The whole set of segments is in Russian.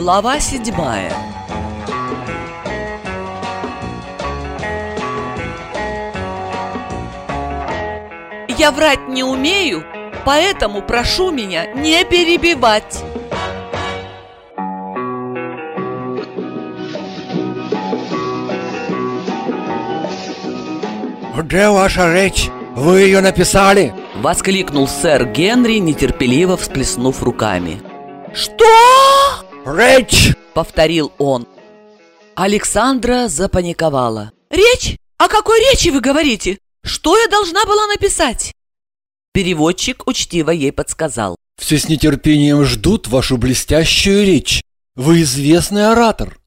Глава седьмая Я врать не умею, поэтому прошу меня не перебивать. Где ваша речь? Вы ее написали? Воскликнул сэр Генри, нетерпеливо всплеснув руками. «Что?» Речь! Повторил он. Александра запаниковала. «Речь? О какой речи вы говорите? Что я должна была написать?» Переводчик учтиво ей подсказал. Все с нетерпением ждут вашу блестящую речь. Вы известный оратор.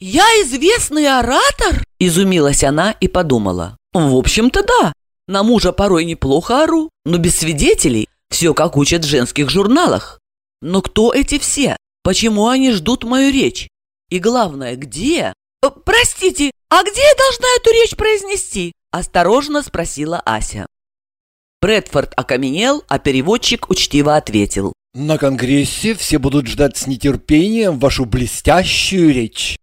«Я известный оратор?» Изумилась она и подумала. «В общем-то, да. На мужа порой неплохо ору, но без свидетелей. Все как учат в женских журналах. Но кто эти все? Почему они ждут мою речь? И главное, где? «Э, «Простите, а где я должна эту речь произнести?» Осторожно спросила Ася. Брэдфорд окаменел, а переводчик учтиво ответил. На Конгрессе все будут ждать с нетерпением вашу блестящую речь.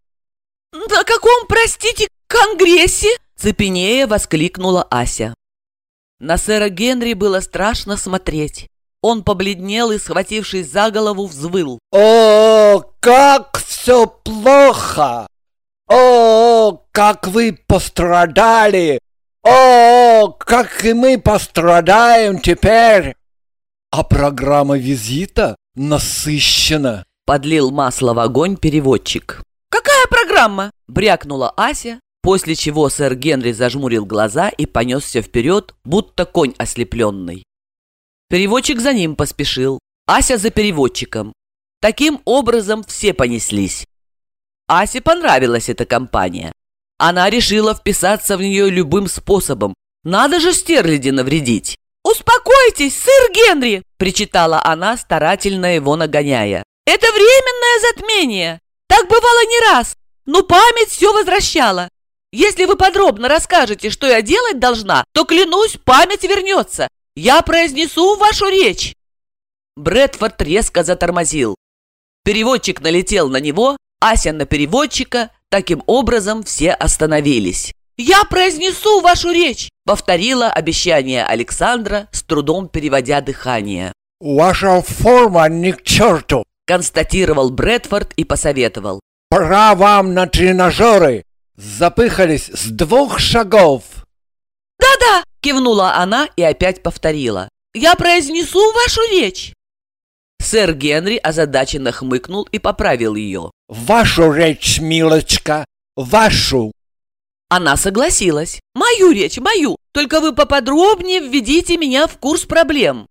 «На каком, простите, конгрессе?» Цепенея воскликнула Ася. На сэра Генри было страшно смотреть. Он побледнел и, схватившись за голову, взвыл. О, как все плохо! О, как вы пострадали! О, как и мы пострадаем теперь! А программа визита насыщена. Подлил масло в огонь переводчик. «Какая программа?» – брякнула Ася, после чего сэр Генри зажмурил глаза и понесся вперед, будто конь ослепленный. Переводчик за ним поспешил, Ася за переводчиком. Таким образом все понеслись. Асе понравилась эта компания. Она решила вписаться в нее любым способом. Надо же стерляди навредить. «Успокойтесь, сэр Генри!» – причитала она, старательно его нагоняя. «Это временное затмение. Так бывало не раз, но память все возвращала. Если вы подробно расскажете, что я делать должна, то, клянусь, память вернется. Я произнесу вашу речь!» Брэдфорд резко затормозил. Переводчик налетел на него, Ася на переводчика, таким образом все остановились. «Я произнесу вашу речь!» — повторила обещание Александра, с трудом переводя дыхание. Ваша форма ни к черту. Констатировал Брэдфорд и посоветовал. Пора вам на тренажеры. Запыхались с двух шагов. «Да-да!» — кивнула она и опять повторила. «Я произнесу вашу речь!» Сэр Генри озадаченно хмыкнул и поправил ее. Вашу речь, милочка, вашу. Она согласилась. «Мою речь, мою! Только вы поподробнее введите меня в курс проблем!»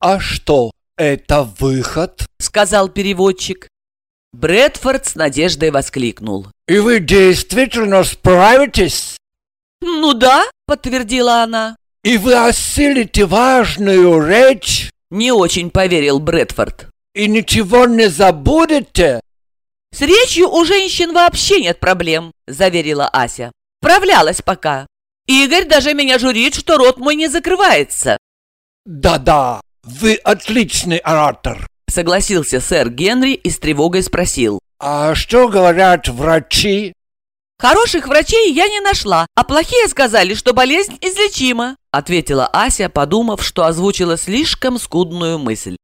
А что, это выход? Сказал переводчик. Брэдфорд с надеждой воскликнул. И вы действительно справитесь? «Ну да», — подтвердила она. И вы осилите важную речь? Не очень поверил Брэдфорд. И ничего не забудете? «С речью у женщин вообще нет проблем», — заверила Ася. «Справлялась пока. Игорь даже меня журит, что рот мой не закрывается». Да-да, вы отличный оратор. Согласился сэр Генри и с тревогой спросил. А что говорят врачи? «Хороших врачей я не нашла, а плохие сказали, что болезнь излечима», ответила Ася, подумав, что озвучила слишком скудную мысль.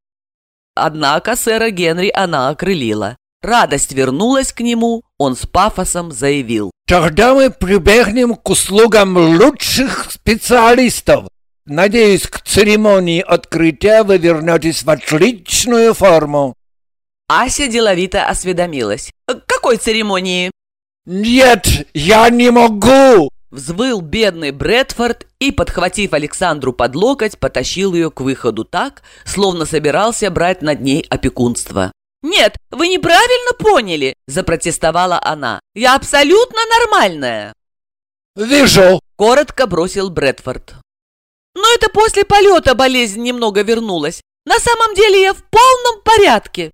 Однако сэра Генри она окрылила. Радость вернулась к нему, он с пафосом заявил. Тогда мы прибегнем к услугам лучших специалистов. Надеюсь, к церемонии открытия вы вернетесь в отличную форму. Ася деловито осведомилась. «К какой церемонии?» Нет, я не могу. Взвыл бедный Брэдфорд и, подхватив Александру под локоть, потащил ее к выходу так, словно собирался брать над ней опекунство. «Нет, вы неправильно поняли!» – запротестовала она. «Я абсолютно нормальная!» Вижу. Коротко бросил Брэдфорд. «Но это после полета болезнь немного вернулась. На самом деле я в полном порядке!»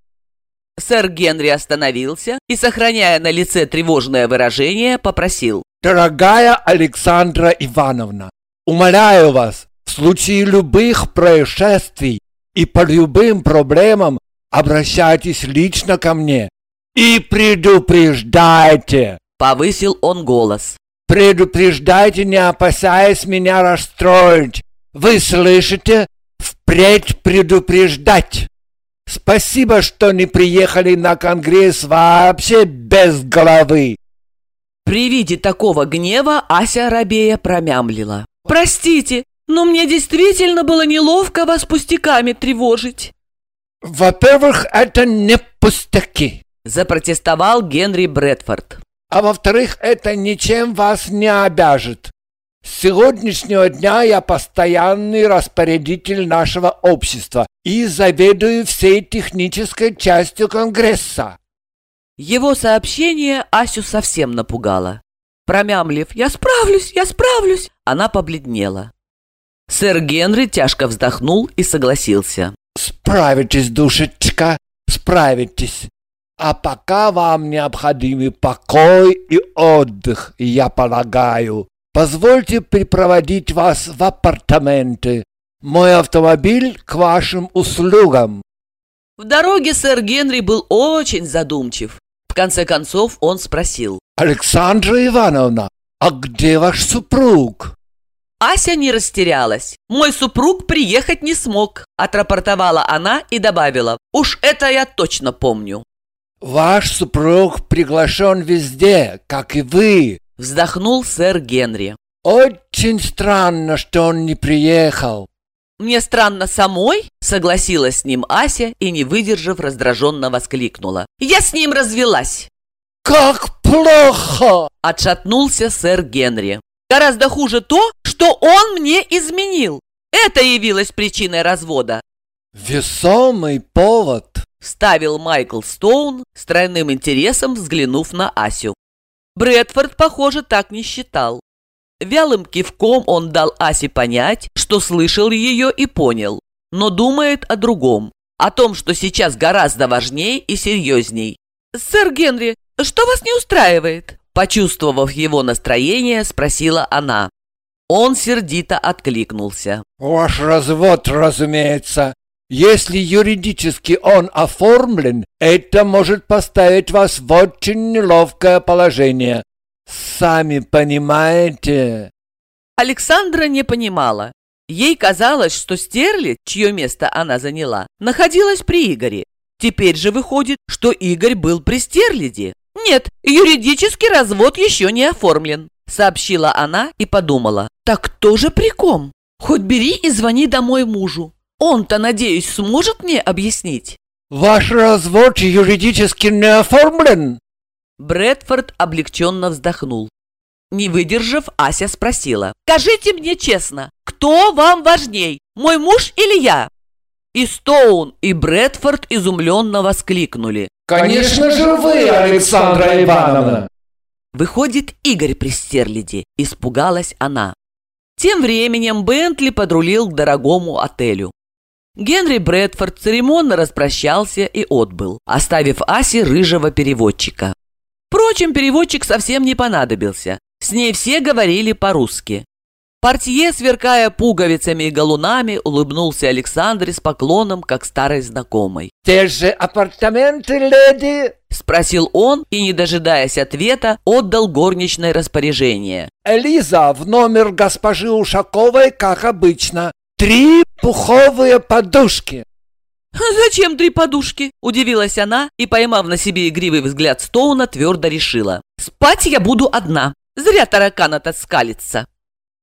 Сэр Генри остановился и, сохраняя на лице тревожное выражение, попросил. Дорогая Александра Ивановна, умоляю вас, в случае любых происшествий и по любым проблемам обращайтесь лично ко мне. И предупреждайте, повысил он голос. Предупреждайте, не опасаясь меня расстроить. Вы слышите? Впредь предупреждать. Спасибо, что не приехали на конгресс вообще без головы. При виде такого гнева Ася Рабея промямлила. «Простите, но мне действительно было неловко вас пустяками тревожить». «Во-первых, это не пустяки», – запротестовал Генри Брэдфорд. «А во-вторых, это ничем вас не обяжет. С сегодняшнего дня я постоянный распорядитель нашего общества и заведую всей технической частью Конгресса. Его сообщение Асю совсем напугало. Промямлив «Я справлюсь, я справлюсь!» она побледнела. Сэр Генри тяжко вздохнул и согласился. «Справитесь, душечка, справитесь. А пока вам необходимы покой и отдых, я полагаю. Позвольте припроводить вас в апартаменты. Мой автомобиль к вашим услугам». В дороге сэр Генри был очень задумчив. В конце концов он спросил. «Александра Ивановна, а где ваш супруг?» Ася не растерялась. «Мой супруг приехать не смог», – отрапортовала она и добавила. «Уж это я точно помню». «Ваш супруг приглашен везде, как и вы», – вздохнул сэр Генри. «Очень странно, что он не приехал». «Мне странно самой?» – согласилась с ним Ася и, не выдержав, раздраженно воскликнула. «Я с ним развелась!» «Как плохо!» – отшатнулся сэр Генри. «Гораздо хуже то, что он мне изменил. Это явилось причиной развода». «Весомый повод!» – вставил Майкл Стоун, с тройным интересом взглянув на Асю. Брэдфорд, похоже, так не считал. Вялым кивком он дал Асе понять, что слышал ее и понял, но думает о другом, о том, что сейчас гораздо важнее и серьезней. «Сэр Генри, что вас не устраивает?» Почувствовав его настроение, спросила она. Он сердито откликнулся. «Ваш развод, разумеется. Если юридически он оформлен, это может поставить вас в очень неловкое положение. Сами понимаете. Александра не понимала. Ей казалось, что Стерли, чье место она заняла, находилась при Игоре. Теперь же выходит, что Игорь был при Стерлиде. Нет, юридический развод еще не оформлен, сообщила она и подумала. Так кто же при ком? Хоть бери и звони домой мужу. Он-то, надеюсь, сможет мне объяснить. Ваш развод юридически не оформлен, Брэдфорд облегченно вздохнул. Не выдержав, Ася спросила. «Скажите мне честно, кто вам важней, мой муж или я?» И Стоун, и Брэдфорд изумленно воскликнули. «Конечно же вы, Александра Ивановна!» Выходит, Игорь при Стерлиде. Испугалась она. Тем временем Бентли подрулил к дорогому отелю. Генри Брэдфорд церемонно распрощался и отбыл, оставив Асе рыжего переводчика. Впрочем, переводчик совсем не понадобился. С ней все говорили по-русски. Портье, сверкая пуговицами и галунами, улыбнулся Александре с поклоном, как старой знакомой. «Те же апартаменты, леди?» – спросил он и, не дожидаясь ответа, отдал горничное распоряжение. «Элиза, в номер госпожи Ушаковой, как обычно. Три пуховые подушки». «Зачем три подушки?» – удивилась она и, поймав на себе игривый взгляд Стоуна, твердо решила. «Спать я буду одна. Зря таракан-то скалится».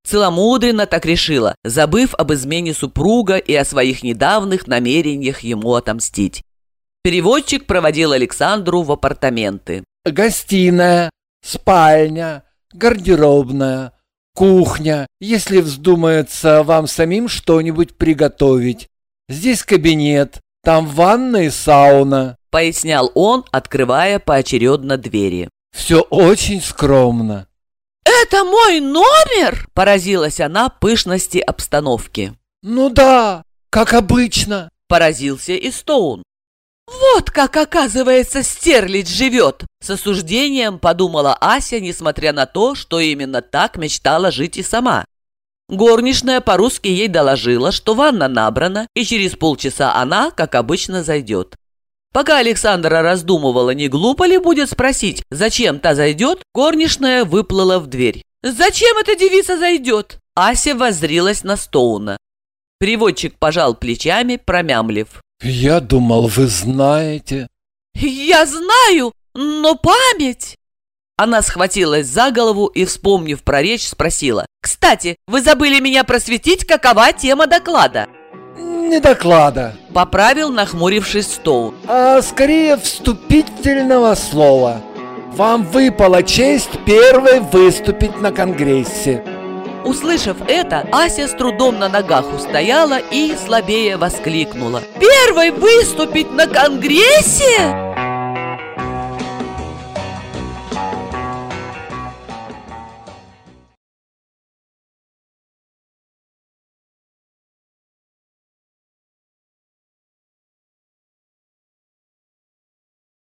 Целомудренно так решила, забыв об измене супруга и о своих недавних намерениях ему отомстить. Переводчик проводил Александру в апартаменты. «Гостиная, спальня, гардеробная, кухня, если вздумается вам самим что-нибудь приготовить. Здесь кабинет, там ванна и сауна», — пояснял он, открывая поочередно двери. «Все очень скромно». «Это мой номер?» – поразилась она пышности обстановки. «Ну да, как обычно», – поразился и Стоун. «Вот как, оказывается, Стерлить живет!» С осуждением подумала Ася, несмотря на то, что именно так мечтала жить и сама. Горничная по-русски ей доложила, что ванна набрана, и через полчаса она, как обычно, зайдет. Пока Александра раздумывала, не глупо ли будет спросить, зачем та зайдет, горничная выплыла в дверь. «Зачем эта девица зайдет?» Ася воззрилась на Стоуна. Переводчик пожал плечами, промямлив. «Я думал, вы знаете». «Я знаю, но память...» Она схватилась за голову и, вспомнив про речь, спросила. «Кстати, вы забыли меня просветить, какова тема доклада?» «Не доклада», — поправил нахмурившись Стоун. «а скорее вступительного слова. Вам выпала честь первой выступить на Конгрессе». Услышав это, Ася с трудом на ногах устояла и слабее воскликнула. «Первой выступить на Конгрессе?»